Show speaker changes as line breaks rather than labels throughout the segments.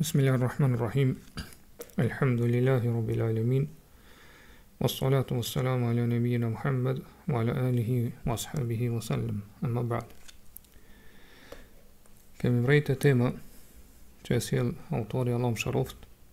بسم الله الرحمن الرحيم الحمد لله رب العالمين والصلاة والسلام على نبينا محمد وعلى آله وأصحابه وسلم أما بعد كم رأيت تيمة جاسيل أوتوري الله شرفت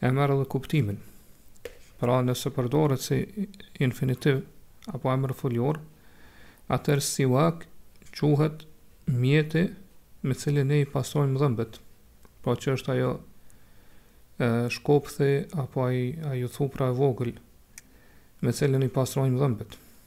E merr edhe kuptimin. Pra nëse përdoret si infinitiv apo emër foljor, atëherë siwak quhet mjeti me cilin ne i pastrojmë dhëmbët. Pra që është ajo e, shkopthi apo ai, ajo thupra e vogël me cilën i pastrojmë dhëmbët.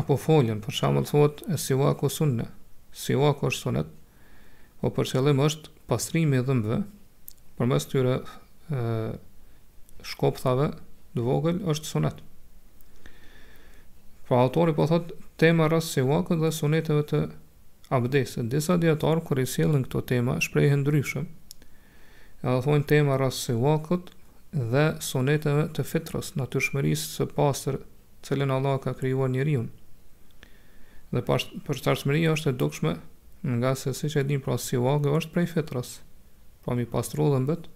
apo foljen, për shembull thuhet e siwaku sunne, siwaku është sunet, o po për qëllim është pastrimi i dhëmbëve përmes tyre e, shkopthave të vogël është sunet. Pra autori po thotë tema rreth siwakut dhe suneteve të abdesit. Disa dijetarë kur i sjellin këto tema shprehen ndryshe. Edhe thonë tema rreth siwakut dhe suneteve të fitrës, natyrshmërisë së pastër, të cilën Allah ka krijuar njeriun. Dhe përshtatshmëria është e dukshme, nga se siç e dimë pra siwaku është prej fitrës. Po me i pastru dhëmbët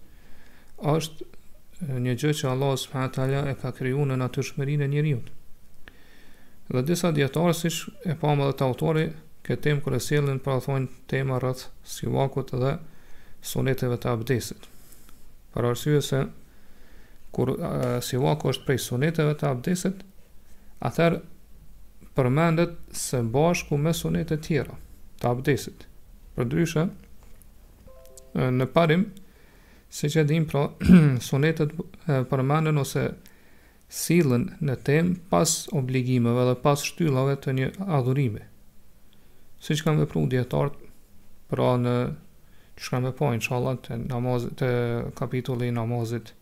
është një gjë që Allah subhanahu wa taala e ka krijuar në natyrshmërinë e njeriut. Dhe disa dijetarë siç e pamë edhe te autori këtë temë kur e sjellin pra thonë tema rreth siwakut dhe suneteve të abdesit. Për arsye se kur siwaku është prej suneteve të abdesit, atëherë përmendet së bashku me sunetet tjera të abdesit. Përndryshe, Në parim, siç e dimë pra, sunetet përmenden ose sillen në temë pas obligimeve dhe pas shtyllave të një adhurimi. Siç e kanë pru dijetarët, pra ne siç kemi me pa, inshallah, te, namazit, te kapitulli i namazit,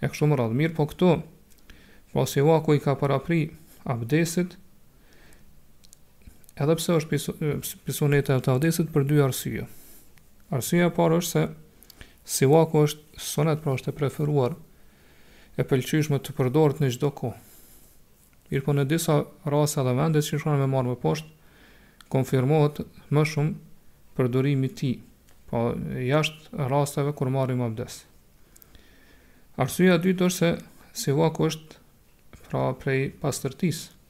e kështu me radhë. Mirëpo këto, pra siwaku i ka parapri abdesit, Edhe pse është prej suneteve të abdesit për dy arsye. Arsyeja e parë është se siwaku është sunet, pra është e preferuar e pëlqyeshme të përdoret në çdo kohë. Mirëpo në disa raste dhe vende që shkojmë me marrë më poshtë, konfirmohet më shumë përdorimi i tij, pra po jashtë rasteve kur marrim abdes. Arsyeja e dytë është se siwaku është pra prej pastërtisë,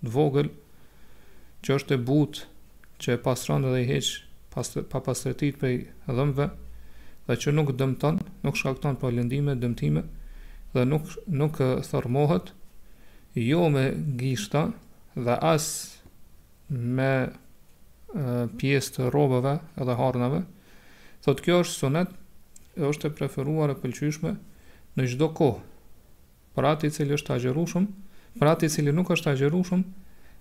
të vogël që është e butë që e pastron dhe i heq papastërtitë prej dhëmbëve dhe që nuk dëmton, nuk shkakton pra lëndime, dëmtime dhe nuk nuk thërrmohet jo me gishta dhe as me pjesë të rrobave dhe harnave. Thotë kjo është sunet, është e preferuar e pëlqyeshme në çdo kohë. për atë i cili është agjërushëm, për atë i cili nuk është agjërushëm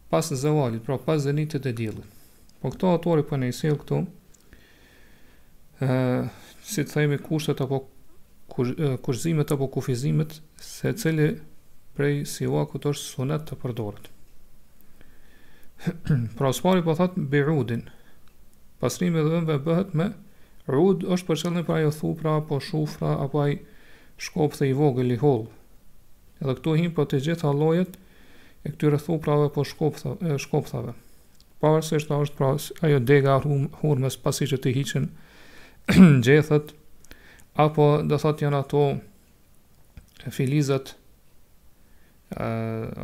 pas zëvalit, pra pas zenitit të diellit. Po këtu autori po na sjell këtu ë si të themi kushtet apo kushtëzimet apo kufizimet se cili prej siuakut është sunet të përdoret. pra së pari po thot bi udin, pastrimi i dhëmve bëhet me ud është për qëllim pra ajo thupra, apo shufra, apo aj Shkopthi i vogël i hollë. Edhe këtu hin po të gjitha llojet e këtyre thuprave po shkopthave, shkopthave. Pavarësisht a është pra ajo dega e hurmës pasi që të hiqen gjethet, apo do thotë janë ato filizat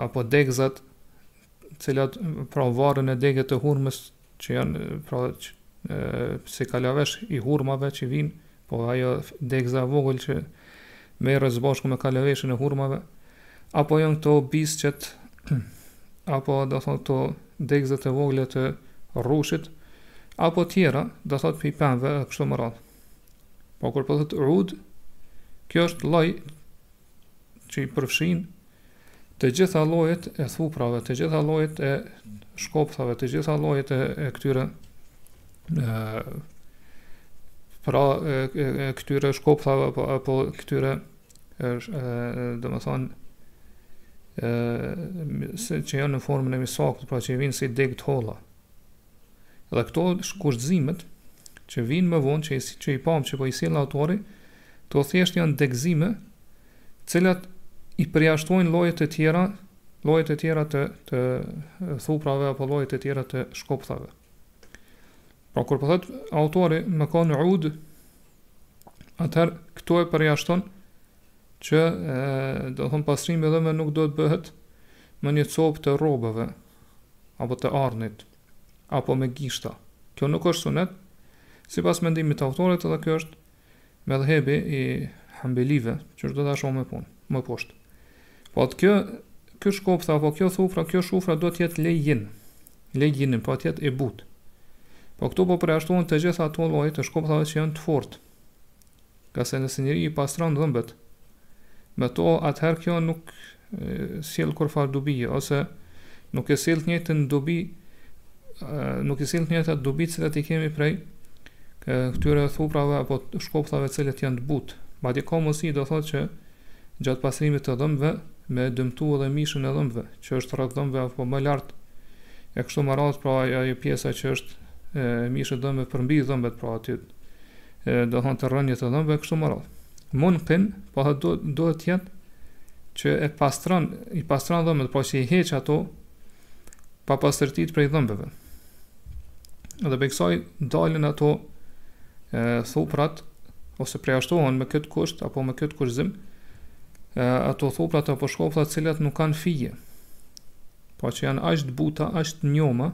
apo degëzat të cilat pra varen në degë të hurmës që janë pra që, e, si kalavesh i hurmave që vijnë, po ajo degëza e vogël që merret së bashku me kalaveshin e hurmave, apo janë këto bisqet, apo do thotë këto degëzat e vogla të rrushit, apo tjera, do thotë prej pemëve e kështu me radhë. Po kur po thotë ud, kjo është lloj që i përfshin të gjitha llojet e thuprave, të gjitha llojet e shkopthave, të gjitha llojet e, e këtyre e, pra e, e, e këtyre shkopthave apo, apo këtyre e, e, domethënë e, se që janë në formën e misvakut, pra që i vijnë si degë të holla. Dhe këto kushtëzimet që vijnë më vonë që që i pamë që po i sjell autori, këto thjesht janë degëzime, të cilat i përjashtojnë lloje të tjera, lloje të tjera të të thuprave apo lloje të tjera të shkopthave. Pra kur po thotë autori me kanë ud, atëherë këto e përjashton që e, do të thotë pastrimi i dhëmve nuk do të bëhet me një copë të rrobave, apo të arnit, apo me gishta. Kjo nuk është sunet, sipas mendimit të autorit dhe ky është medhhebi i Hambelive, që është do ta shohim më vonë, më poshtë. Po thotë kjo ky shkopth apo kjo thupra, kjo shufra do të jetë lejin. Lejinin, po të jetë e butë. Po këtu po përjashtohen të gjitha ato lloje të shkopthave që janë të fortë. Ngase nëse njeriu i pastron dhëmbët me to, atëherë kjo nuk sjell kurrfarë dobie, ose nuk e sjell të njëjtën dobi, nuk i sjell të njëjtat dobi që i kemi prej këtyre thuprave apo shkopthave të cilët janë të butë. Madje ka mundësi do thotë që gjatë pastrimit të dhëmbëve me dëmtu edhe mishin e dhëmbëve, që është rreth dhëmbëve apo më lart. E kështu me radhë, pra ajo pjesa që është e mishit të dhëmbëve përmbi dhëmbët, pra aty do thonë te rrënjët e dhëmbëve kështu me radhë. Munqin, po do të jetë që e pastron, i pastron dhëmbët, po që i heq ato papastërtitë prej dhëmbëve. Dhe prej kësaj dalin ato e, thuprat, ose përjashtohen me këtë kusht, apo me këtë kufizim, e, ato thuprat apo shkopthat të cilat nuk kanë fije, po që janë ashtu të buta, ashtu të njoma,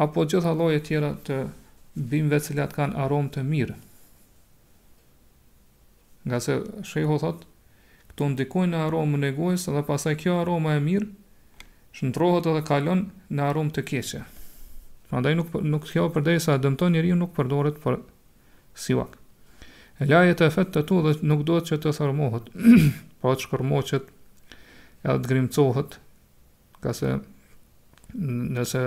apo gjitha llojet tjera të bimëve të cilat kanë aromë të mirë. Ngase shehu thot, këto ndikojnë në aromën e gojës dhe pastaj kjo aroma e mirë shndërrohet edhe kalon në aromë të keqe. Prandaj nuk nuk kjo përderisa dëmton njeriun nuk përdoret për siwak. E la jetefettetu dhe nuk duhet që të thërmohet, pra të shkërmoqet, edhe të grimcohet, Ngase nëse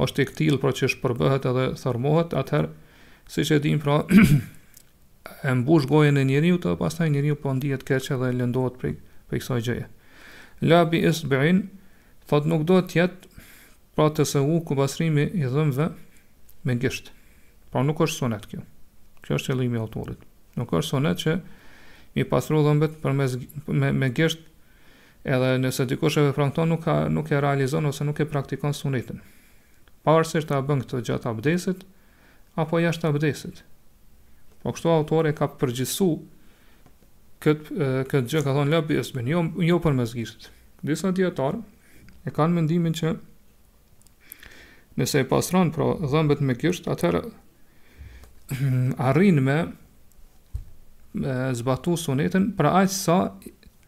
është i këtillë pra që shpërbëhet edhe thërmohet, atëherë, siç e dim pra, e mbush gojën e njeriut e pastaj njeriu po ndihet keq edhe lëndohet prej, prej kësaj gjëje. La bi isbein, thot nuk do të jetë pra tesevvuku pasrimi i dhëmve me gisht. Pra nuk është sunet kjo. Ky është qëllimi i autorit. Nuk është sunet që me i pasru dhëmbët për me, me, me gisht Edhe nëse dikush e vepron këtë nuk ka nuk e realizon ose nuk e praktikon sunetin. Pavarësisht a bën këtë gjatë abdesit apo jashtë abdesit. Po kështu autori ka përgjithësu këtë këtë gjë ka thonë la bi isbein, jo jo përmes gishtit. Disa dijetarë e kanë mendimin që nëse e pastron pra dhëmbët me gisht, atëherë arrin me zbatu sunetin për aq sa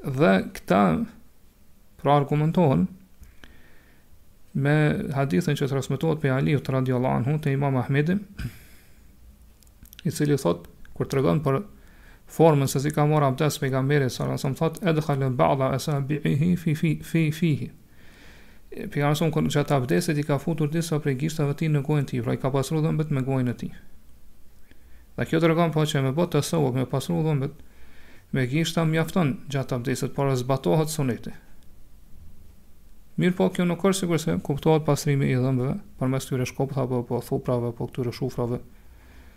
Dhe këta pra argumentohen me hadithin që transmetohet prej Aliut radhiyallahu anhu te Imam Ahmedi, i cili thot kur tregon për formën se si ka marrë abdest pejgamberi sallallahu alajhi wasallam thot edkhala ba'dha asabihi fi fi fi fihi. Pejgamberi sa kur gjatë abdesit i ka futur disa prej gishtave të tij në gojën e tij, pra i ka pasru dhëmbët me gojën e tij. Dhe kjo tregon po që me bo tesevvuk, me pasru dhëmbët me gishta mjafton gjatë abdesit, pra zbatohet suneti. Mirëpo kjo nuk është sikurse kuptohet pasrimi i dhëmbëve, përmes këtyre shkopthave, po thuprave, po këtyre shufrave,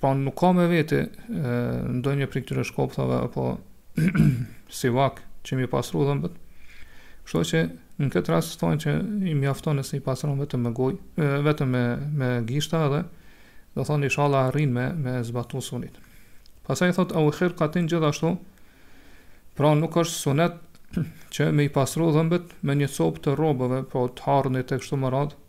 Po nuk ka me vete ndonjë prej këtyre shkopthave apo sivak që me i pasru dhëmbët. Kështu që në këtë rast thonë që i mjafton nëse i pasron vetëm me gojë, vetëm me me gishta edhe do thonë inshallah arrin me me zbatu sunetin. Pastaj thotë au khirkatin gjithashtu. Pra nuk është sunet që me i pasru dhëmbët me një copë të rrobëve, apo të harrnit e kështu me radhë,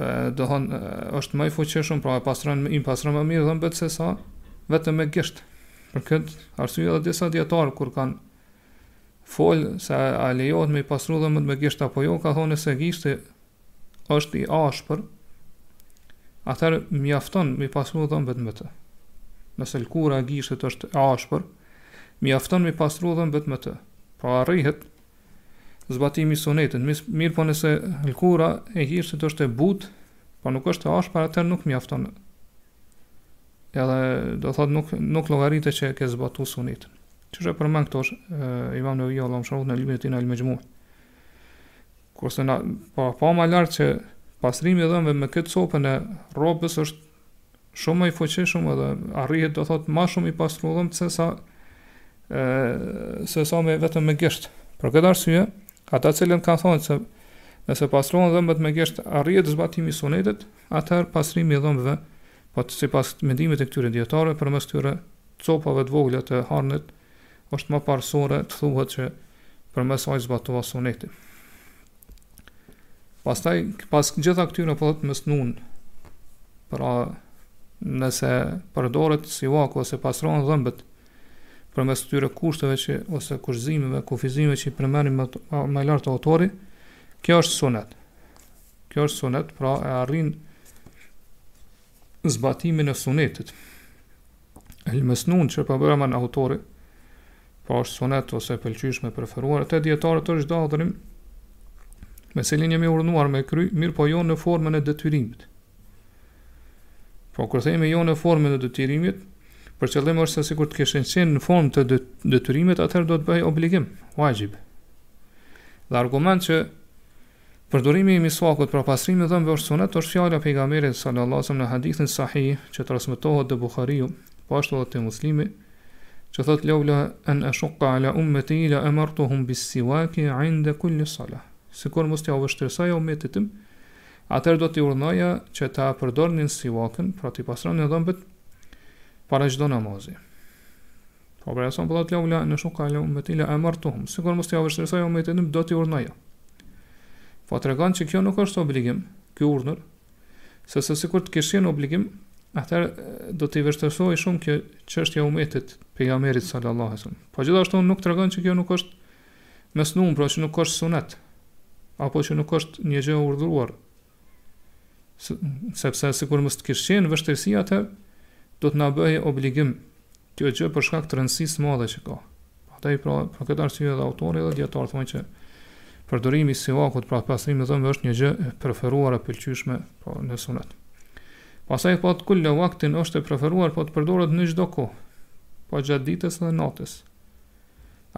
domethënë është ma i fuqishëm, pra e pastron i pastron më mirë dhëmbët se sa vetëm me gisht. Për këtë arsye edhe disa dietar kur kanë fol se a lejohet me i pastru dhëmbët me gisht apo jo, kanë thonë nëse gishti është i ashpër. Atëherë mjafton me i pastru dhëmbët me të. Nëse lëkura e gishtit është e ashpër, mjafton me i pastru dhëmbët me të. Pra arrihet zbatimi i sunetit, mirëpo nëse lkura e gishtit është e butë, po nuk është e ashpër, atër nuk mjafton. Edhe do thot nuk nuk llogaritë që ke zbatu sunetin. Siç e përmend këtë Imam Neveviu Allahu e mëshiroftë në librin e tij Al-Majmu'. Kurse ne pamë, pamë ma lart që pastrimi i dhëmbëve me këtë copën e rrobës është shumë më i fuqishëm edhe arrihet do thot ma shumë i pastron dhëmbët se sa ë se sa me vetëm me gisht. Për këtë arsye, ata të cilët kanë thënë se nëse pastrohen dhëmbët me gisht arrihet zbatimi i sunetit, atëherë pastrimi i dhëmbëve, pra sipas mendimit të këtyre dietarëve përmes këtyre copave të vogla të harnit, është më parësore të thuhet që përmes saj zbatohet suneti. Pastaj, pas gjitha këtyre po thotë mesnun, pra nëse përdoret sivaku ose pastrohen dhëmbët, përmes këtyre kushteve që, ose kushzimeve, kufizimeve që i përmendi më, më lart autori, kjo është sunet. Kjo është sunet, pra e arrin zbatimin e sunetit. El Mesnun që po e përmend autori, pra është sunet ose e pëlqyshme, e preferuar te dietarët është çdo adhurim me të cilin jemi urdhnuar me kry, mirëpo jo në formën e detyrimit. Po kur themi jo në formën e detyrimit, për qëllim është se sikur të kishte qenë në formë të detyrimit, atëherë do të bëhej obligim, wajib. Dhe argument që Përdorimi i miswakut pra pastrimi i dhëmbëve është sunet, është fjala e Pejgamberit sallallahu alejhi ve sellem në hadithin sahih që transmetohet te Buhariu, po ashtu edhe te Muslimi, që thotë laula an ashuqqa ala ummati la amartuhum bis-siwaki 'inda kulli salah. Sikur mos t'ia vështirësoja ummetit tim, atëherë do t'i urdhënoja që ta përdornin siwakun, pra t'i pastronin dhëmbët para çdo namazi. Po pra thotë po laula an ashuqqa ala ummati la amartuhum, sikur mos t'ia vështirësoja umetit tim do t'i urdhnoja. Po tregon që kjo nuk është obligim, ky urdhër, se se sikur të kish qenë obligim, atëherë do t'i vështirësohej shumë kjo çështje umetit të pejgamberit sallallahu alajhi wasallam. Po gjithashtu nuk tregon që kjo nuk është mesnun, pra që nuk është sunet, apo që nuk është një gjë e urdhëruar, sepse sikur mos të kish qenë vështirësi atëherë do të na bëhej obligim kjo gjë për shkak të rëndësisë së madhe që ka. Prandaj pra, për këtë arsye edhe autori edhe dijetarët thonë që përdorimi i siwakut pra pastrimi i dhëmbëve është një gjë e preferuar e pëlqyeshme pra një sunet. Pastaj po thotë kulle waktin është e preferuar po të përdoret në çdo kohë, po gjatë ditës dhe natës.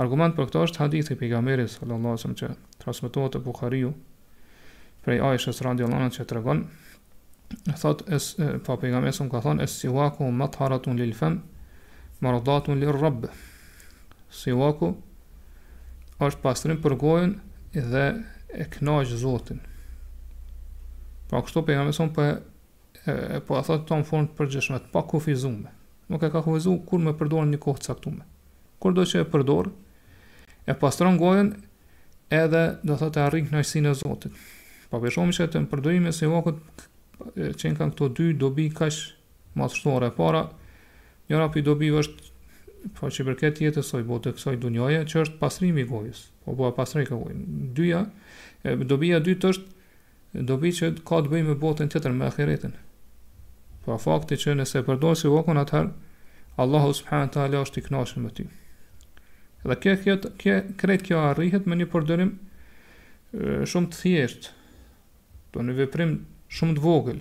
Argument për këtë është hadithi i pejgamberit sallallahu alajhi wasallam që transmetohet te Buhariu Prej Aishës radiallahu anha që tregon, thotë se pejgamberi sallallahu alajhi wasallam ka thonë es siwaku matharatun lil fam mardatun lir rabb siwaku është pastrim për gojën dhe e kënaq Zotin. Pra kështu pejgamberi sallallahu alajhi wasallam po e po e thotë këtë në formë të përgjithshme, të pakufizuar. Nuk e ka kufizuar kur me përdorë në një kohë të caktuar. Kurdo që e përdor, e pastron gojën edhe do thotë arrin kënaqësinë e Zotit. Pra po shohim se te përdorimi i siwakut qenkan këto dy dobi kaq madhështore. E para njëra prej dobive është po që i përket jetës së botë kësaj dunjoje që është pastrimi i gojës. Po po pastron gojën. Dyja, dobia e dytë është Dobi që ka të bëjë me botën tjetër, me ahiretin. Pra fakti që nëse e përdor siwakun atëherë Allahu subhanahu wa taala është i kënaqur me ty. Dhe kjo kjo kjo krejt kjo arrihet me një përdorim shumë të thjeshtë. Domethënë një veprim shumë të vogël.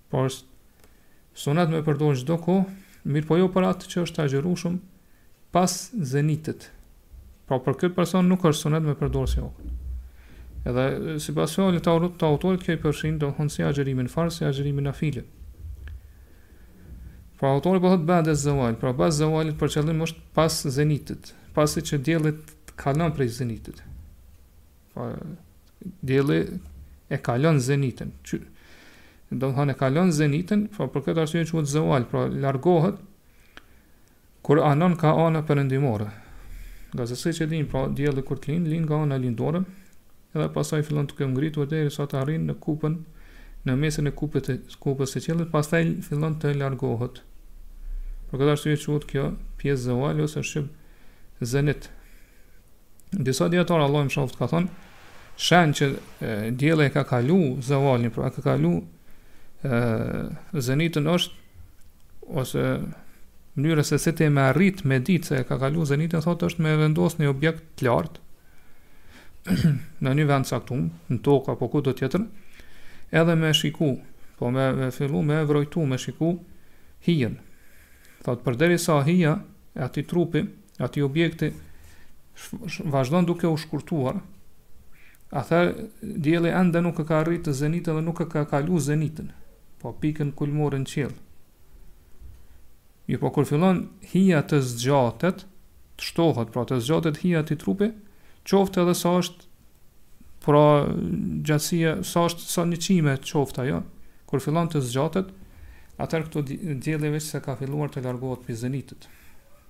Po është sunet me përdorë çdo kohë, mirëpo jo për atë që është agjërushëm pas zenitit. Pra për këtë person nuk është sunet me përdorë siwakun. Edhe sipas fjalës të aurut të autorit kjo i përshin domethënë si agjërimin farz, si agjërimin nafile. Pra autori po thotë ba'de zawal, pra ba'de zawalit për qëllim është pas zenitit, pasi që dielli të kalon prej zenitit. Pra dielli e kalon zenitin. Që do të thotë e kalon zenitin, pra për këtë arsye quhet zawal, pra largohet kur anon kah ana perëndimore. Ngase siç e dimë, pra dielli kur të lind, lind nga ana lindore, edhe pastaj fillon të ngritet derisa të arrijë në kupën në mesin e kupës, kupës së qiellit, pastaj fillon të largohet. Për këtë arsye quhet kjo pjesë zawal ose shqip zenit. Disa dijetarë Allahu i mëshiroftë kanë thonë, shenjë që dielli e ka kalu zawalin, pra e ka kalu e, zenitin është, ose mënyrë se si me arrit me ditë se e ka kalu zenitin, thotë është me vendos një objekt të lartë, në një vend caktum, në tokë apo kudo tjetër, edhe me shiku, po me, me fillu me vrojtu, me shiku hijen. Thotë, përderisa hija, e atij trupi, Atij objekti vazhdon duke u shkurtuar, atëherë dielli ende nuk e ka arritë zenitin dhe nuk e ka kalu zenitin, po pikën kulmore në qiell. Mirëpo kur fillon hija të zgjatet, të shtohet, pra të zgjatet hija e trupit, qoftë edhe sa është pra gjatësia, sa është sa një qime qoftë ajo, kur fillon të zgjatet, atëherë këtu dielli veç se ka filluar të largohet prej zenitit.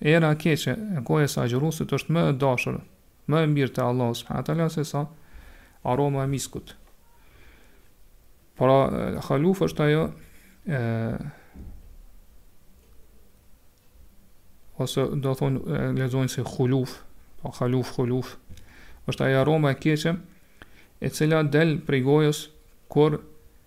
Era e keqe e gojës së agjëruesit është më e dashur, më e mirë te Allahu subhanahu wa taala se sa aroma e miskut. Pra, haluf është ajo e ose do thon lexojnë si khuluf, pa po, khaluf khuluf, është ajo aroma e keqe e cila del prej gojës kur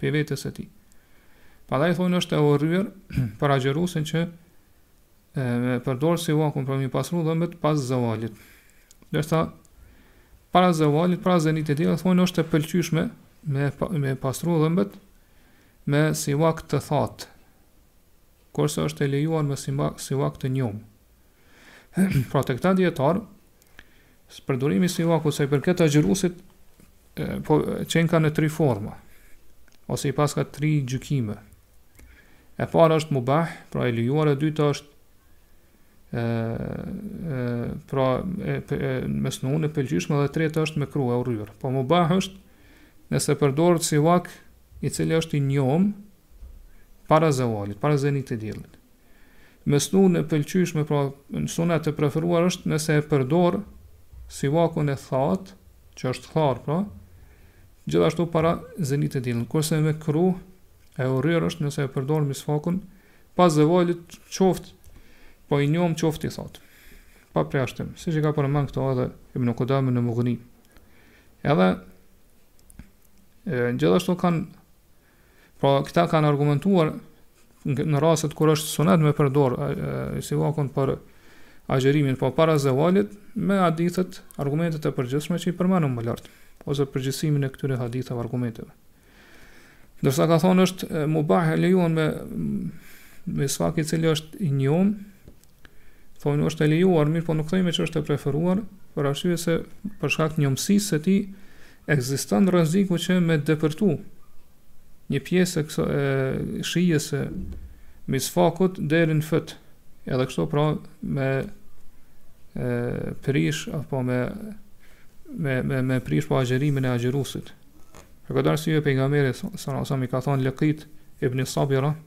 prej vetes së tij. Prandaj thonë është e urryer për agjëruesin që me përdor sivakun për m'i pastru dhëmbët pas zevalit. Ndërsa, para zevalit, para zenitit të diellit, thonë është e pëlqyshme me i pastru dhëmbët me sivak të thatë, kurse është e lejuar me sivak të njomë. pra te këta dijetarë, Përdorimi i sivakut sa i përket agjëruesit po qenka në tri forma ose i paska tri gjykime. E para është mubah, pra e lejuar, e dyta është e, e pra e, e mesnun e pëlqyeshme dhe e treta është mekruh e urryer. Po mubah është nëse përdoret sivak i cili është i njomë para zevalit, para zenit të diellit. Mesnun e pëlqyeshme, pra sunet e preferuar është nëse e përdor sivakun e thatë, që është tharë pra, gjithashtu para zenit të diellit. Kurse mekruh e urryer është nëse e përdor misvakun pas zevalit, qoftë po i njomë qoftë i thatë. Pa përjashtim, siç e ka përmend këtë edhe Ibn Qudame në Mughni. Edhe e, gjithashtu kanë Pra, këta kanë argumentuar në rastet kur është sunet me përdor e sivakun për agjerimin po para zevalit me hadithet, argumentet e përgjithshme që i përmendëm më lart ose përgjithësimin e këtyre haditheve argumenteve. Ndërsa kanë thënë është mubah e lejuar me misvak i cili është i njomë Thonë është e lejuar, mirëpo nuk themi që është e preferuar, për arsye se për shkak të njomësisë së tij ekziston rreziku që me depërtu një pjesë e kësaj e shijes së misvakut deri në fyt. Edhe kështu pra me e prish apo me me me me prish po agjërimin e agjëruesit. Për këtë arsye pejgamberi sallallahu alajhi wasallam i ka thënë Lekit ibn Sabira,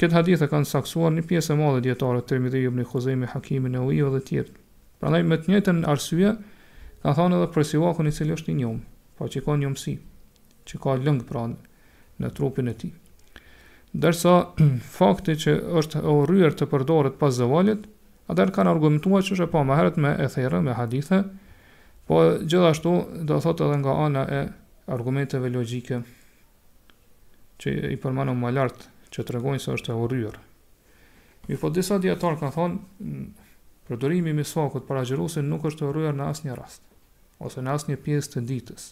Këtë hadith e kanë saksuar një pjesë e madhe dijetarëve Tirmidhi ibn Khuzaimi Hakimi Newawi dhe të tjerë. Prandaj me të njëjtën arsye kanë thënë edhe për siwakun i cili është i njomë, pra që ka njomësi, që ka lëng pra në trupin e tij. Ndërsa fakti që është e urryer të përdoret pas zevalit, atëherë kanë argumentuar siç e pamë më herët me ethere, me hadithe, po gjithashtu do thotë edhe nga ana e argumenteve logjike që i përmendëm më lartë, që tregojnë se është e urryer. Mirëpo disa dijetarë kanë thonë, përdorimi i misvakut për agjëruesin nuk është e urryer në asnjë rast, ose në asnjë pjesë të ditës.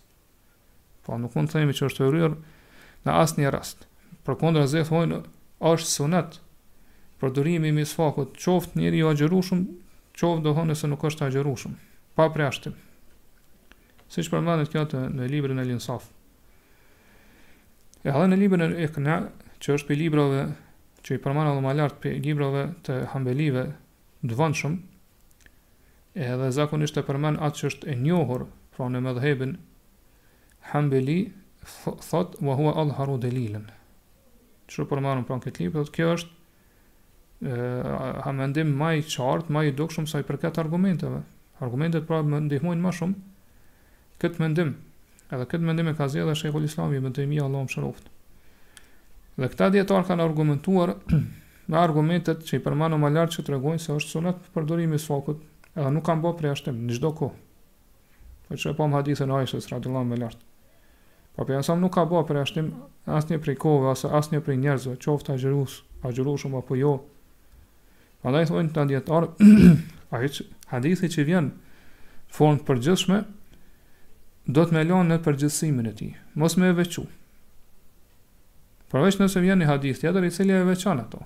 Po nuk mund të themi që është e urryer në asnjë rast. Përkundrazi thonë, është sunet, përdorimi i misvakut, qoftë njeriu agjërueshëm, qoftë domethënë nëse nuk është agjërueshëm, pa përjashtim. Siç përmendet kjo në librin El Insaf. E edhe në librin El Iqna, që është prej librave që i përmenda dhe ma lartë prej librave të hambelive dëvëndshëm, e edhe zakonisht e përmend atë që është e njohur, pra në medhhebin hambeli, thotë, wa hua adharu delilen. Që përmendet pra në këtë libër, kjo është ha mendim më i qartë, më i dukshëm sa i përket argumenteve. Argumentet pra e ndihmojnë më shumë këtë mendim. Edhe këtë mendim e ka zgjedhur Sheikhul Islam Ibn Taymija Allahu e mëshiroftë. Dhe këta dijetarë kanë argumentuar me argumentet që i përmendëm më lart që tregojnë se është sunet përdorimi i sivakut, edhe nuk kanë bërë përjashtim në çdo kohë. Po e pamë hadithin e Aishës radhiyallahu më lart. Po për jasam nuk ka bërë përjashtim asnjë prej kohëve, as asnjë prej njerëzve, qoftë agjërus, agjërueshëm apo jo. Prandaj thonë dijetarët, ai që, hadithi që vjen në formë të përgjithshme, duhet me e lanë në përgjithsimin e tij, mos me e veçu. Përveç nëse vjen një hadith tjetër, i cili e veçon ato.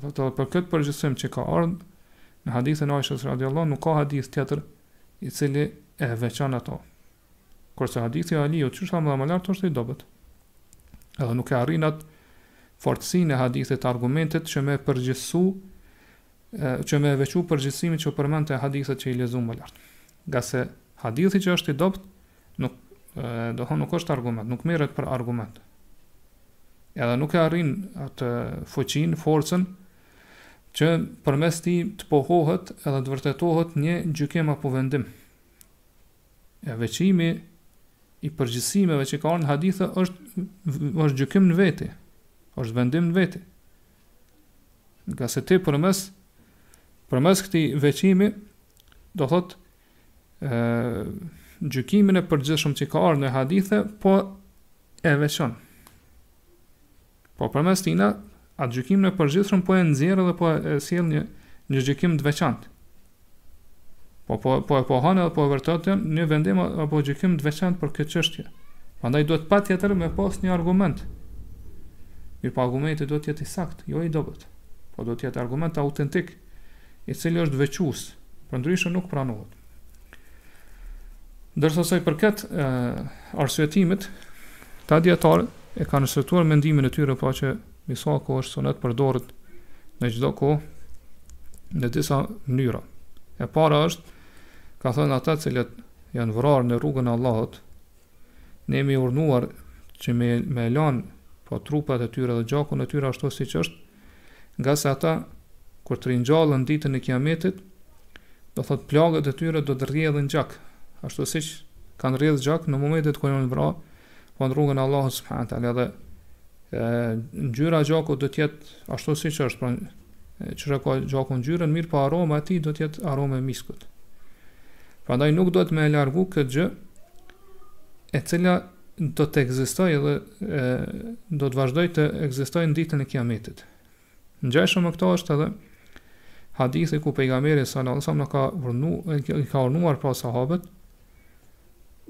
Dhe për këtë përgjithsim që ka ardhë, Në hadithin e Aishës radhiyallahu nuk ka hadith tjetër i cili e veçon ato. Kurse hadithi i Aliut, siç thamë edhe më lart është i dobët. Edhe nuk e arrin atë fortësinë e hadithit të argumentit që me përgjithësu që me e veçu përgjithësimin që përmendet te hadithet që i lexuam më lart. Ngase hadithi që është i dobët Nuk, domethënë nuk është argument, nuk merret për argument. Edhe nuk e arrin atë fuqinë, forcën, që përmes tij të pohohet edhe të vërtetohet një gjykim apo vendim. E veçimi i përgjithsimeve që ka në hadithe është, është gjykim në veti, është vendim në veti. Ngase ti përmes, përmes këtij veçimi, do thotë, gjykimin e përgjithshëm që ka ardh në hadithe, po e veçon. Po përmes tina, atë gjykimin e përgjithshëm po e nxjerr dhe po e sjell një një gjykim të veçantë. Po po po e pohon edhe po e vërteton një vendim apo gjykim të veçantë për këtë çështje. Prandaj duhet patjetër me pas një argument. Mirë, po argumenti duhet të jetë i saktë, jo i dobët. Po duhet të jetë argument autentik. i cili është veçues, përndryshe nuk pranohet. Ndërsa sa i përket arsyetimit, këta dijetarë e kanë shtruar mendimin e tyre pra që misvaku është sunet përdoret në çdo kohë në disa mënyra. E para është ka thënë ata të cilët janë vrarë në rrugën e Allahut, Ne jemi urdhnuar që me, me i lanë po trupat e tyre dhe gjakun e tyre ashtu siç është, ngase ata, kur të ringjallen ditën e kiametit, do thotë plagët e tyre do të rrjedhin gjak, ashtu siç kanë rrjedh gjak në momentin kur janë vra, po në rrugën e Allahut subhanehu teala, dhe ngjyra e gjakut do të jetë ashtu siç është, pra çka ka gjaku ngjyrën, mirëpo aroma e tij do të jetë aroma e miskut. Prandaj nuk duhet me e largu këtë gjë e cila do të ekzistojë dhe e, do të vazhdojë të ekzistojë në ditën e Kiametit. Ngjajshëm me këto është edhe hadithi ku pejgamberi sallallahu alajhi wasallam na ka urdhnuar i ka urdhnuar pra sahabët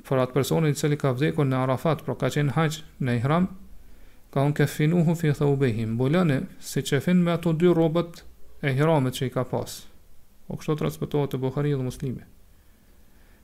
për atë personin i cili ka vdekur në Arafat, pra ka qenë haxh në Ihram, ka thënë kefinuhu fi theubejhi, mbulone si qefin me ato dy rrobat e Ihramit që i ka pas. Po kështu transmetohet te Buhariu dhe Muslimi.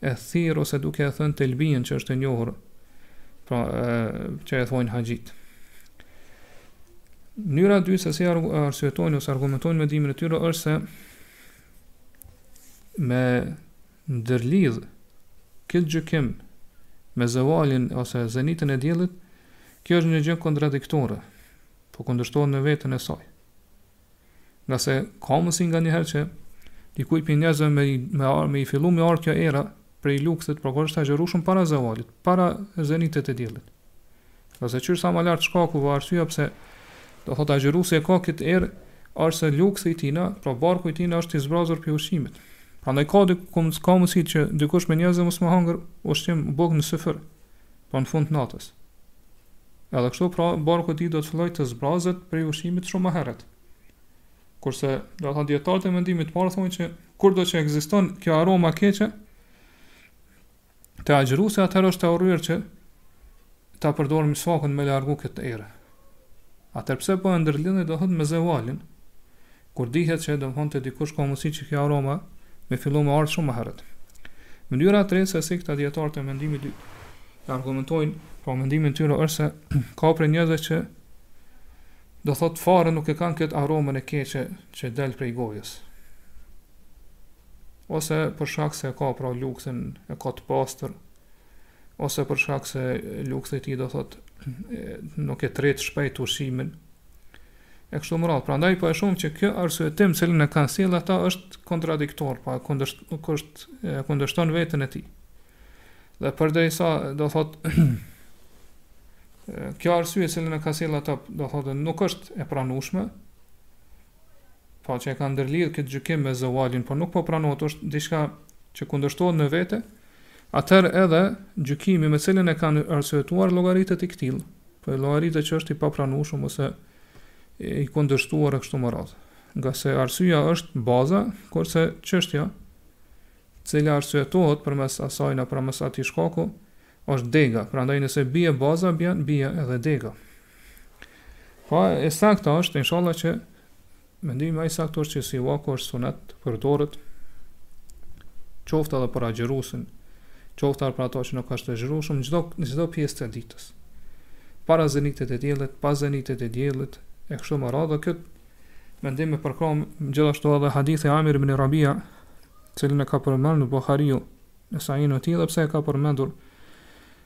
e thirr ose duke e thënë telbijen që është e njohur pra që e thonë haxhinjtë. Mënyra e dytë se si arsyetojnë ose argumentojnë mendimin e tyre është se me ndërlidh këtë gjykim me zevalin ose zenitin e diellit, kjo është një gjë kontradiktore, po kundërshtohet me veten e saj. Ngase ka mundësi nganjëherë që dikujt prej njerëzve me, me, me i fillu me ardh kjo era prej lukthit, pra kur është agjërueshëm shumë para zevalit, para zenitit të diellit. Ngase siç u tha më lartë shkaku dhe arsyeja pse, do thotë agjëruesi e ka këtë erë, është se lukthi i tina, pra barku i tina është i zbrazur prej ushqimit. Prandaj ka, di, ka mundësi që dikush prej njerëzve mos me hangër ushqim bukë në syfyr, pra në fund të natës. Edhe kështu pra barku i tij do të fillojë të zbrazet prej ushqimit shumë më herët. Kurse, do të thonë dietarët e mendimit të parë thonë që kurdo që ekziston kjo aromë e keqe te agjëruesi atëherë është e urryer që ta përdorë misvakun me largu këtë erë. Atëherë pse po e ndërlidhni do thotë me zevalin? Kur dihet që e domethënë te dikush ka mundësi që kjo aromë me fillu me ardhë shumë më herët. Mënyra e tretë se si këta dietarë të mendimit dy e argumentojnë, pra mendimin e tyre është se ka prej njerëzve që do thotë fare nuk e kanë këtë aromën e keqe që del prej gojës. Ose për shkak se ka pra lukthin e ka të pastër, ose për shkak se lukthi i tij do thotë nuk e tret shpejt ushqimin, E kështu me radhë, prandaj po e shohim që kjo arsyetim cilin e kanë sjellë ata është kontradiktor, pa po e kundërshton veten e tij. Dhe përderisa, do thot, kjo arsye cilin e kanë sjellë ata, do thot, nuk është e pranushme, pa po që e kanë ndërlidhë këtë gjykim me zevalin, por nuk po pranohet, është diçka që kundërshtohet në vete, atëherë edhe gjykimi me cilin e kanë arsyetuar llogaritet i këtillë, Pra llogaritet që është i papranueshëm ose i kundërshtuar e kështu me radhë. Ngase arsyeja është baza, kurse çështja, cila arsyetohet përmes asajna përmes atij shkaku, është dega, prandaj nëse bie baza, bjen, bie edhe dega. Po e sakta është, inshallah që Mendimi më i saktë është që sivaku është sunet të përdoret qoftë edhe për agjëruesin, qoftë edhe për atë që nuk është agjërueshëm në çdo në çdo pjesë të ditës. Para zenitit të diellit, pas zenitit të diellit, e kështu me radhë, dhe këtë mendim e përkrah gjithashtu edhe hadithi i Amir ibn Rabia, cilin e ka përmendur Buhariu në sahihun e tij edhe pse e ka përmendur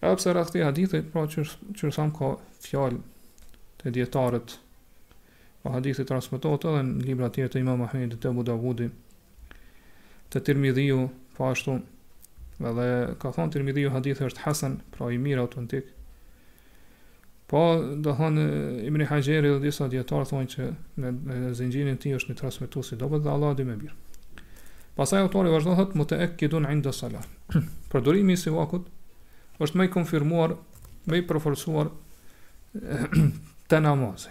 Edhe pse rreth këtij hadithi, pra që që sa ka fjalë te dijetarët, po hadithi transmetohet edhe në libra të tjerë te Imam Ahmedi te Abu Davudi, te Tirmidhiu, po ashtu edhe ka thënë Tirmidhiu hadithi është hasan, pra i mirë autentik. Po, do thënë Ibn Haxheri dhe disa dijetarë thonë që në, në zinxhirin e tij është një transmetues i dobët dhe Allahu di më mirë. Pastaj autori vazhdon thotë mutaakkidun inda salah. Përdorimi i siwakut është më i konfirmuar, më i përforcuar te namazi.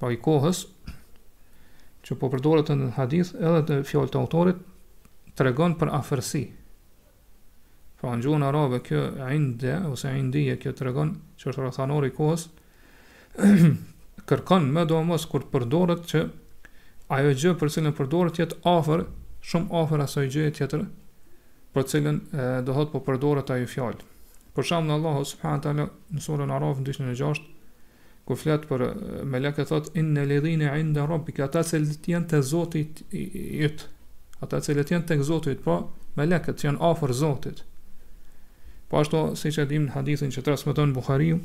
Pra i kohës që po përdoret në hadith edhe te fjalët e autorit tregon për afërsi. Pra në gjuhën arabe kjo inde ose indije kjo tregon që është rrethanor i kohës kërkon medoemos kur përdoret që ajo gjë për cilën përdoret të jetë afër, shumë afër asaj gjëje tjetër, për cilën e, do thot po përdoret ajo fjalë. Për shembull Allahu subhanahu teala në suren Araf 206 Ku flet për melekët thotë inna ledhina inda rabbika ata që janë te Zoti yt. Ata që janë tek Zoti yt, pra melekët që janë afër Zotit. Po ashtu siç e dimë hadithin që transmeton Buhariu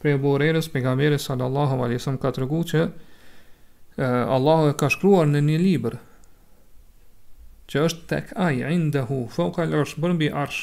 prej Abu Hurairës pejgamberi sallallahu alaihi wasallam ka treguar që Allahu e ka shkruar në një libër që është tek ai indahu fawqa al-arsh bërmbi arsh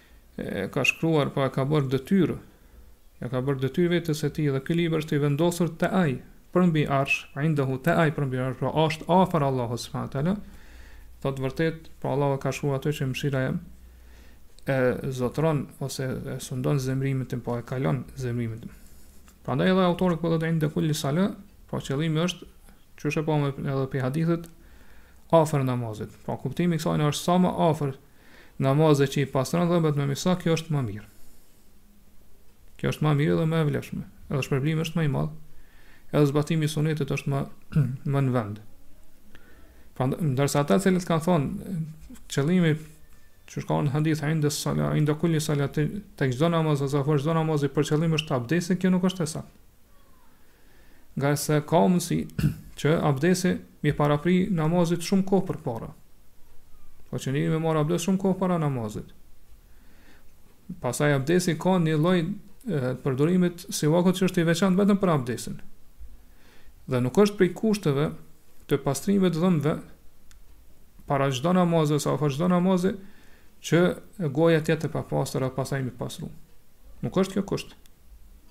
e ka shkruar, pra e ka bërë detyrë, ia ka bërë detyrë vetes së tij dhe ky libër është i vendosur te ai, përmbi Arsh, indahu te ai përmbi Arsh, pra është afër Allahut subhanahu wa taala. Thotë vërtet, pra Allahu ka shkruar atë që mëshira e e zotron ose e sundon zemrimin tim, pra e kalon zemrimin tim. Prandaj edhe autori po thotë inda kulli sala, pra qëllimi është që është po edhe te hadithet afër namazit. Pra kuptimi i kësaj është sa më afër namazit që i pastron dhëmbët me misvak, kjo është më mirë. Kjo është më mirë dhe më e vlefshme. Edhe shpërblimi është më i madh. Edhe zbatimi i sunetit është më më në vend. Prandaj ndërsa ata që kanë thonë qëllimi që shkruan në hadith inda sala inda kulli sala tek çdo namaz ose afër çdo namazi për qëllim është abdesi kjo nuk është e saktë Ngase ka mundësi që abdesi m'i parapri namazit shumë kohë përpara. Pra që njeriu me marrë abdes shumë kohë para namazit. Pastaj abdesi ka një lloj përdorimi të misvakut që është i veçantë vetëm për abdesin. Dhe nuk është prej kushteve të pastrimit të dhëmbëve para çdo namazit, ose afër çdo namazit, që goja të jetë e papastër dhe pastaj me e pastru. Nuk është kjo kusht.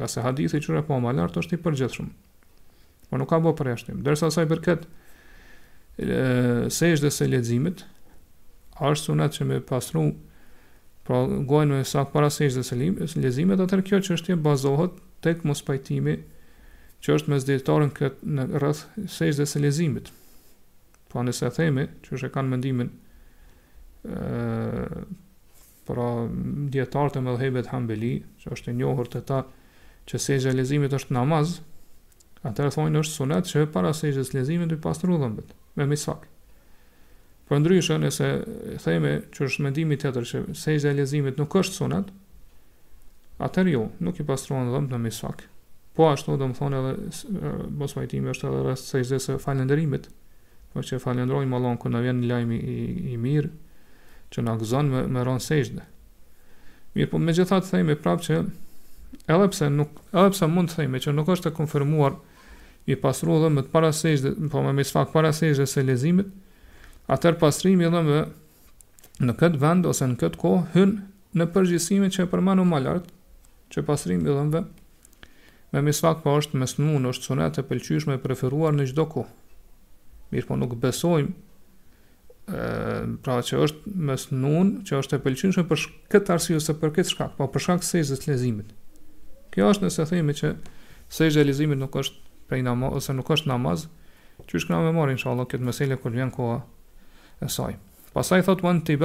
Ngase hadithi që ra pra më lartë është i përgjithshëm. Pra nuk ka bë përjashtim. Ndërsa sa i përket sexhdes së leximit, është sunet që me pastru pra gojën me misvak para sexhdes së leximit, atëherë kjo çështje bazohet tek mospajtimi që është mes dijetarëve këtu rreth sexhdes së leximit. Pra nëse themi siç është e kanë mendimin ë Pra, dijetarët e medhhebit Hambeli, që është e njohur te ta që sexhdja e leximit është namaz, atëherë thonë është sunet që para sexhdes leximit të pastruar dhëmbët me misvak. Përndryshe, nëse themi siç është mendimi tjetër që sexhdja e leximit nuk është sunet, atëherë jo, nuk i pastron dhëmbët me misvak. Po ashtu, domethënë edhe, mospajtimi është edhe rreth sexhdes së falenderimit, Kështu që falënderojmë Allahun kur na vjen lajmi i, i mirë, që na gëzon me, me rënë sexhde. Mirëpo megjithatë themi prapë që edhe pse, nuk, edhe pse mund të themi që nuk është e konfirmuar me i pastru dhëmbët para sexhdes, po me misvak para sexhdes së leximit, atëherë pastrimi i dhëmbëve në këtë vend ose në këtë kohë hyn në përgjithësimin që e përmendëm më lart, që pastrimi i dhëmbëve Me misvak po është mesnun, është sunet e pëlqyeshme e preferuar në çdo kohë. Mirëpo nuk besojmë pra që është mesnun, që është e pëlqyeshme për këtë arsye ose për këtë shkak, po për shkak të sexhdes së leximit. Kjo është nëse themi që sexhdja e leximit nuk është prej namaz ose nuk është namaz, që e kena me marrë, inshallah, këtë mesele kur vjen koha e saj. Pastaj thotë, wan të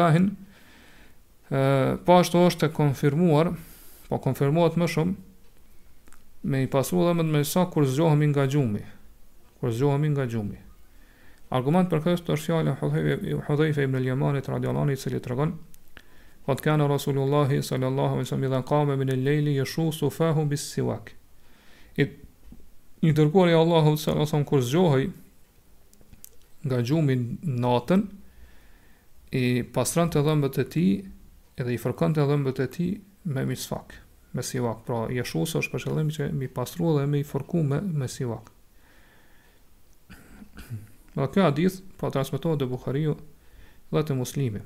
Po ashtu është e konfirmuar, po konfirmohet më shumë, me i pastru dhëmbët me misvak kur zgjohemi nga gjumi. Kur zgjohemi nga gjumi. Argument për këtë është fjala e Hudhejfe ibn el-Jemanit radijallahu anhu i cili tregon, Kad kane Rasulullahi sallallahu alaihi sallam idha kame minel-lejli jeshusu fahu bis siwak. I, i dërguar i Allahut sallallahu alaihi sallam kur zgjohej, nga gjumi natën, i pastronte dhëmbët e tij, edhe i fërkonte dhëmbët e tij me misvak, me sivak. Pra, jeshus është për qëllim që me i pastru dhe me i fërku me, me sivak. Dhe ky hadith, pra, transmetohet te Bukhariu dhe te Muslimi.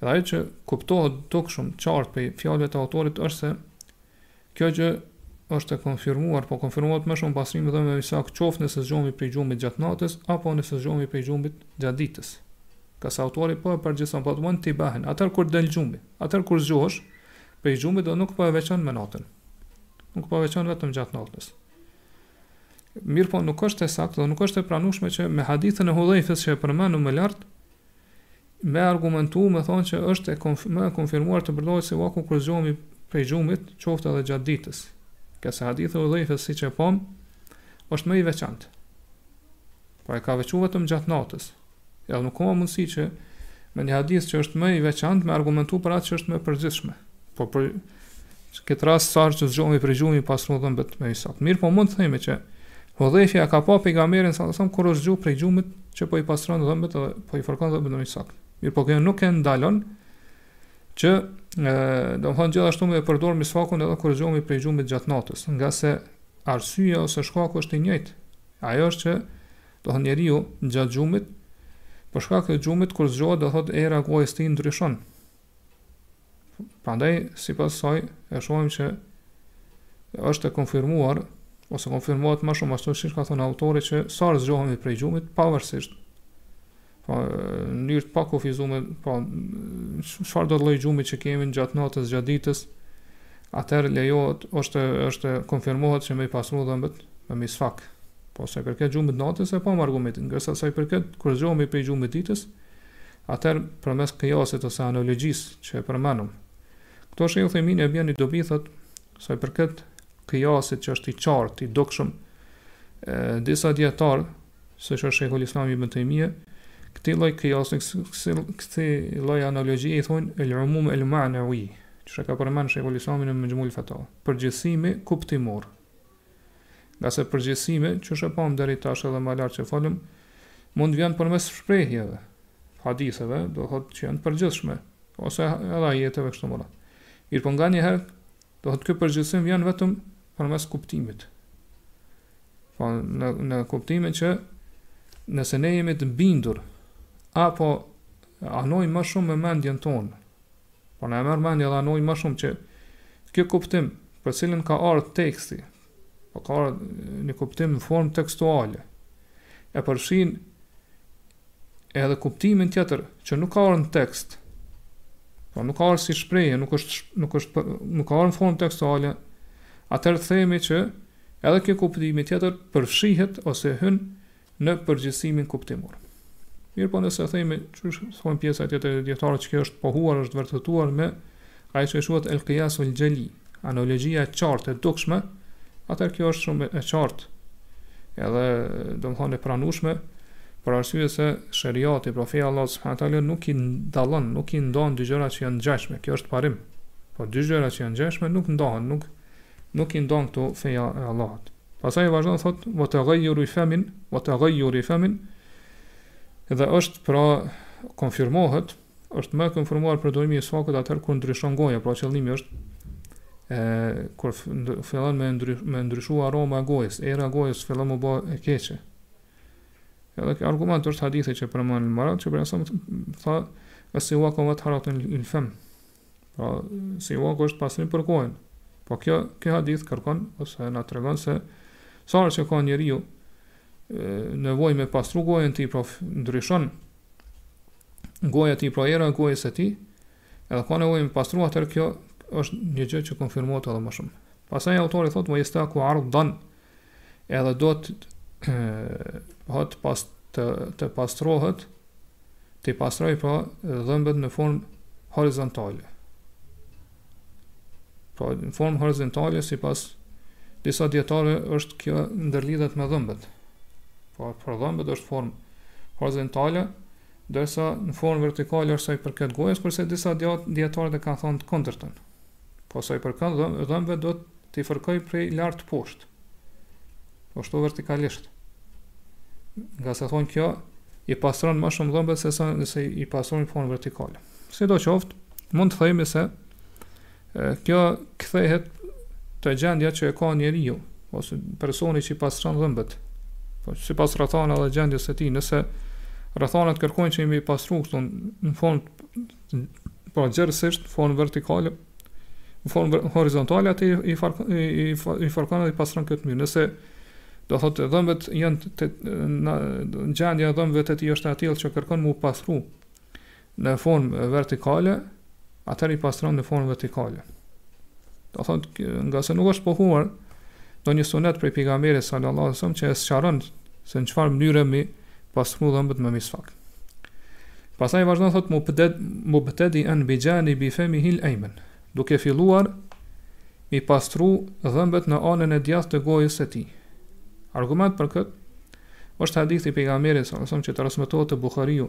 Dhe ajo që kuptohet dukshëm qartë prej fjalëve të autorit është se Kjo gjë është e konfirmuar, po konfirmohet më shumë pastrimi i dhëmbëve me misvak qoftë nëse zgjohemi prej gjumit gjatë natës apo nëse zgjohemi prej gjumit gjatë ditës. Ngase autori po e përgjithëson, po thotë intibahin, atëherë kur del gjumi. Atëherë kur zgjohesh prej gjumit do nuk po e veçon me natën. Nuk po e veçon vetëm gjatë natës. Mirëpo nuk është e saktë dhe nuk është e pranueshme që me hadithin e Hudhejfes që e përmendëm më lart, me argumentu, me thonë që është e konf, më e konfirmuar të përdoret sivaku kur zgjohemi prej gjumit, qoftë edhe gjatë ditës. Ngase hadithi i Hudhejfes siç e pamë, është më i veçantë. Pra e ka veçu vetëm gjatë natës. Edhe nuk ka mundësi që me një hadith që është më i veçantë me argumentu për atë që është më e përgjithshme. Po për Në këtë rast sa herë që zgjohemi prej gjumit me i pastru dhëmbët me misvak. Mirëpo mund të themi që Hudhejfja ka pa pejgamberin sallallahu alaihi sallam kur është zgju prej gjumit që po i pastron dhëmbët dhe po i fërkon dhëmbët me misvak. Mirëpo kjo nuk e ndalon që e, do të thonë gjithashtu me përdor misvakun edhe kur zgjohemi prej gjumit gjatë natës, ngase arsyeja ose shkaku është i njëjtë. Ajo është që do të thonë njeriu gjatë gjumit për shkak të gjumit kur zgjohet do thotë era e gojës së tij ndryshon. Prandaj, sipas saj, e shohim që është e konfirmuar, ose konfirmohet ma shumë ashtu siç ka thënë autori që sa herë zgjohemi prej gjumit, pavarësisht, po, në mënyrë të pakufizume, po, çfarëdo lloj gjumit që kemi gjatë natës, gjatë ditës, atëherë lejohet, është, është konfirmohet që me i pastru dhëmbët, me misvak, po sa i përket gjumit natës e pamë argumentin, ndërsa sa i përket kur zgjohemi prej gjumit ditës, Atëherë, përmes kijasit ose analogjisë që e përmenëm, këtu Shejh Uthejmini e bën i dobi thotë sa i përket kijasit që është i qartë, i dukshëm, disa dietar siç është Shejhul Islami ibn Taymija, këtij lloj kijasi, këtij lloj analogjie i thonë el umum el ma'nawi, e ka përmend Shejhul Islami në Mexhmuul Fatawa, përgjithësimi kuptimor. Ngase përgjithësimi, qysh e pamë deri tash edhe ma lart që folëm, mund të vjen përmes shprehjeve, haditheve, do të thotë që janë të përgjithshme, ose edhe ajeteve kështu me radhë. Mirpo nganjëherë, do të thotë ky përgjithësim vjen vetëm përmes kuptimit. Po në në kuptimin që nëse ne jemi të bindur apo anojmë ma shumë me mendjen tonë Po na e merr mendja dhe anojmë ma shumë që kjo kuptim për cilin ka ardhë teksti, po ka ardhë një kuptim në formë tekstuale, e përfshin edhe kuptimin tjetër që nuk ka ardhë në tekst, po nuk ka ardhë si shprehje, nuk është, nuk është, nuk ka ardhë në formë tekstuale, atëherë themi që edhe kjo kuptimi tjetër përfshihet ose hyn në përgjithësimin kuptimor. Mirpo nëse themi, siç thonë pjesa tjetër e dietarëve që kjo është pohuar, është vërtetuar me ajo që quhet el qiyas el jali, analogjia e qartë e dukshme, atëherë kjo është shumë e qartë. Edhe domthonë e pranueshme për arsye se sheriati pra feja e Allahut subhanahu taala nuk i dallon, nuk i ndon dy gjëra që janë ngjashme. Kjo është parim. Po dy gjëra që janë ngjashme nuk ndahen, nuk Nuk i ndon këtu feja e Allahut. Pastaj vazhdon thot wa taghayyuri famin wa taghayyuri famin dhe është pra konfirmohet është më e konfirmuar përdorimi i misvakut atëherë kur ndryshon goja, pra qëllimi është e kur fillon me ndry, me ndryshua aroma e gojës, era e gojës fillon me u bë e keqe. Edhe kjo argument është hadithi që përmendëm ma herët, që pejgamberi tha es siwaku matharatun lil fem. Pra, sivaku është pastrim për gojën. Po kjo, kjo hadith kërkon, ose na tregon se, sa herë që ka njeriu nevojë me pastru gojën e tij, pra, ndryshon goja e tij, pra, era gojës së tij, edhe ka nevojë me pastru, atëherë kjo është një gjë që konfirmohet edhe më shumë. Pastaj autori thotë, ve jestaku ardan, edhe do të hot pas të, të pastrohet, të pastroj pra dhëmbët në formë horizontale. Pra në formë horizontale sipas disa dijetarëve është kjo ndërlidhet me dhëmbët. Pra për dhëmbët është në formë horizontale, ndërsa në formë vertikale është sa i përket gojës, kurse disa dijetarë e kanë thënë të kundërtën. Po sa i përket dhëmbëve do t'i fërkojë prej lart poshtë. Po ashtu vertikalisht. Ngase thonë kjo i pastron më shumë dhëmbët se sa nëse i pastron në formë vertikale. Sidoqoftë, mund të themi se kjo kthehet te gjendja që e ka njeriu ose personi që i pastron dhëmbët. Po sipas rrethanave dhe gjendjes së tij, nëse rrethanat kërkojnë me i pastru këto në formë pra gjerësisht në formë vertikale, në formë horizontale atëherë i fërkon i, i, i fërkon dhe i pastron në këtë mënyrë. Nëse do thotë dhëmbët janë të, në gjendja e dhëmbëve të tij është e atillë që kërkon m'u pastru në formë vertikale, atëherë i pastron në formë vertikale. Do thotë ngase nuk është pohuar ndonjë sunet prej pejgamberit sallallahu alajhi wasallam që e sqaron se në çfarë mënyre m'i pastru dhëmbët me misvak. Pastaj vazhdon thotë mubted mubtedi an bi xhanibi femihi el ejmen, duke filluar m'i pastru dhëmbët në anën e djathtë të gojës së tij. Argument për këtë është hadithi i pejgamberit sallallahu alajhi wasallam që transmetohet te Buhariu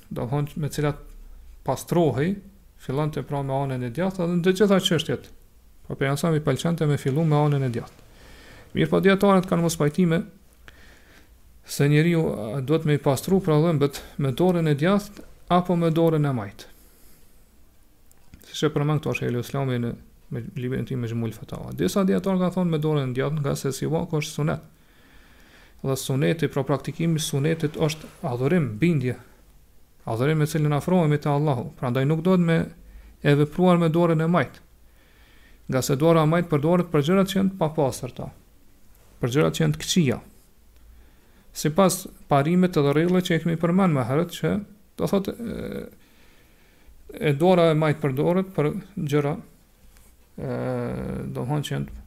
do të thonë me cilat pastrohej, fillonte pra me anën e djathtë dhe në të gjitha çështjet. Pejgamberit alejhi selam i pëlqente me fillu me anën e djathtë. Mirëpo dijetarët kanë mospajtime se njeriu duhet me i pastru pra dhëmbët me dorën e djathtë apo me dorën e majtë. Si që përmën këto është e islami në me librin ti me gjmullë fëtava. Disa dijetarë kanë thënë me dorën e djathtë ngase sivaku është sunet. Dhe suneti, pra praktikimi i sunetit është adhurim, bindje, adhurim me cilin afrohemi te Allahu, prandaj nuk duhet me e vepruar me dorën e majtë, ngase dora e majtë përdoret për gjërat që janë të papastërta, për gjërat që janë të këqija. Sipas parimit të rregullit që e kemi përmend më herët që do thotë e dora e majtë përdoret për gjëra ë do me thënë që janë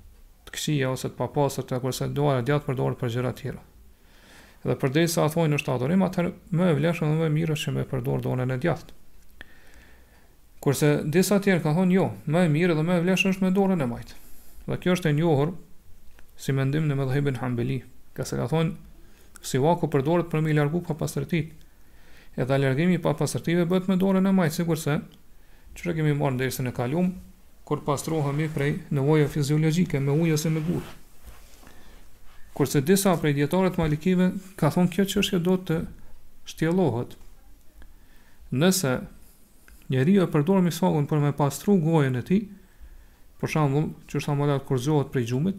të këqija ose të papastërta, kurse dora e djathtë përdoret për gjëra të tjera. Dhe përderisa siç thonë është adhurim, atëherë më e vlefshme dhe më e mirë është që me përdor dorën e djathtë. Kurse disa të tjerë kanë thënë jo, më e mirë dhe më e vlefshme është me dorën e majtë. Dhe kjo është e njohur si mendim në medhhebin Hanbeli, ngase kanë thënë sivaku përdoret për m'i largu papastërtitë, edhe largimi i papastërtive bëhet me dorën e majtë, sikurse Çfarë kemi marrë në dersin e kalum kur pastrohemi prej nevojave fiziologjike me ujë ose me gurë? Kurse disa prej dietarëve të Malikive kanë thonë kjo çështje do të shtjellohet. Nëse njeriu e përdor misvakun për me pastru gojën e tij, për shembull, siç është, ma lart kur zgjohet prej gjumit,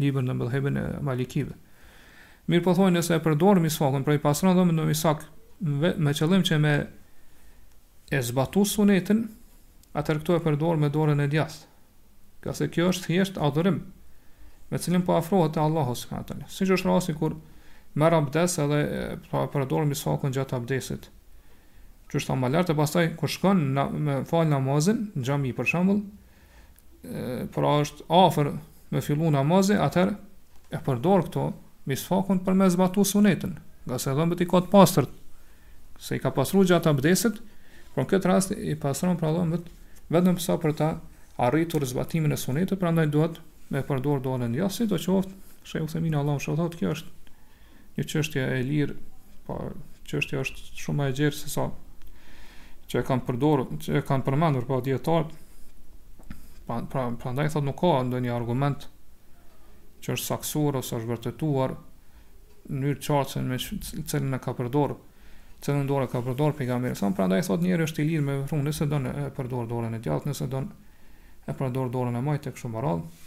libër në medhhebin e malikive. Mirëpo thojnë nëse e përdorë misvakun, pra i pasron dhëmbët me misvak, me qëllim që me e zbatu sunetin, atëherë këtu e përdorë me dorën e djathtë. Ngase kjo është thjesht adhurim, me cilin po afrohet te Allahu subhanahu taala. Siç është rasti kur merr abdes edhe e përdor misvakun gjatë abdesit. Siç është, më lart e pastaj kur shkon në me fal namazin në xhami për shembull, pra është afër me fillu namazi, atëherë e përdor këto misvakun për me zbatu sunetin, ngase dhëmbët i ka të pastër, se i ka pastru gjatë abdesit, por në këtë rast i pasron pra dhëmbët vetëm sa për ta arritur zbatimin e sunetit, prandaj duhet me përdor dorën e djathtë, sidoqoftë, shejh Uthejmini, Allahu e mëshiroftë, thotë, kjo është Një çështje e lirë, po çështja është shumë më e gjerë se sa që e kanë përdorur, që e kanë përmendur pa po, dietar. Pra, pra, prandaj thotë nuk ka ndonjë argument që është saktësuar ose është vërtetuar në mënyrë qartë me cilën e ka përdor, cilën dorë ka përdor pejgamberi sa, prandaj thot njeri është i lirë me vepru nëse don e përdor dorën e djathtë, nëse don e përdor dorën e majtë e kështu me radhë.